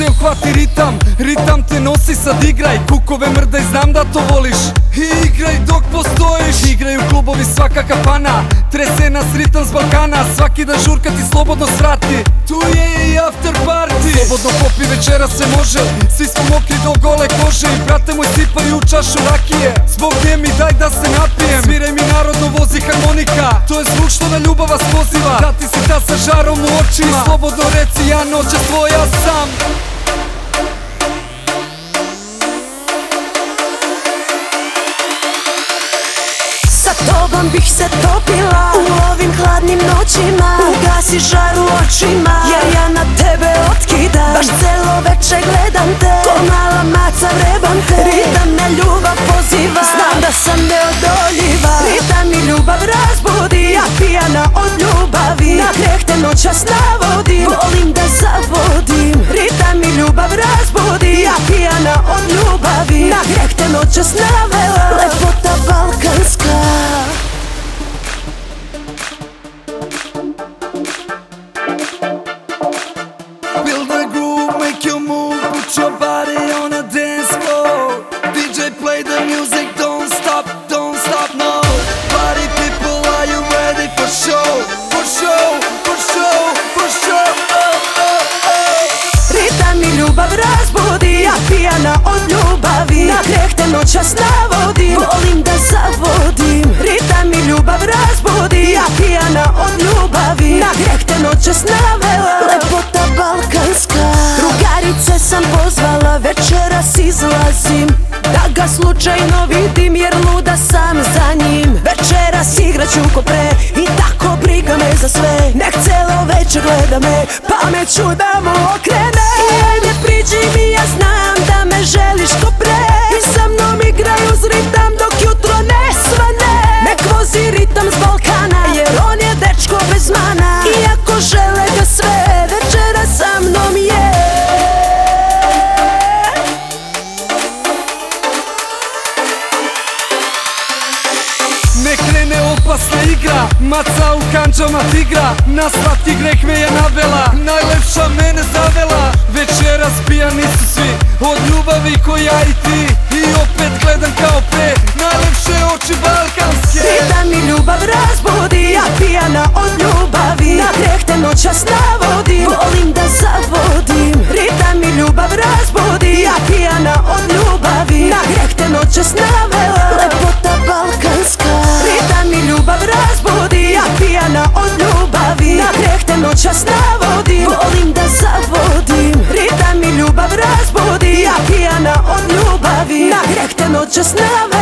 се ухвати ритам Ритам те носи сад играј Кукове мрдај знам да то волиш. И играј док постоиш. Играј у клубови свака капана Тресе нас ритам с Балкана Сваки да журка ти слободно срати. Ту е и афтер парти Слободно попи вечера се може. Сви смо мокри до голе коже И брате мој сипај у чашу ракије. Због ми дај да се напијем. Свирај ми народно вози хармоника. То е звук што на да љубава спозива Да ти си та са жаром у очима. Слободно реци ја ноќа своја сам. Tobom bih se topila U ovim hladnim noćima. Ugasi žar u očima Jer ja na tebe otkidam. Baš celo veče gledam te Ko mala maca vrebam te. Ritam me ljubav poziva Znam da sam neodoljiva. Ritam mi ljubav razbudi Ja pijana od ljubavi. Na greh te noćas navodim noćas navodim. Volim da zavodim. Ritam mi ljubav razbudi Ja pijana od ljubavi. Na greh te noćas navela. Lepota balkanska. Drugarice sam pozvala Večeras izlazim. Da ga slučajno vidim Jer luda sam za njim. Večeras igraću ko pre I tako briga me za sve. Nek celo večer gleda me Pameću da mu okrene opasna igra Maca u kanđama tigra Na svaki greh me je navela Najlepša mene zavela. Večeras pijani su svi Od ljubavi ko ja i ti noćas navodim. Volim da zavodim. Ritam mi ljubav razbudi Ja pijana od ljubavi. Na greh te noćas navodim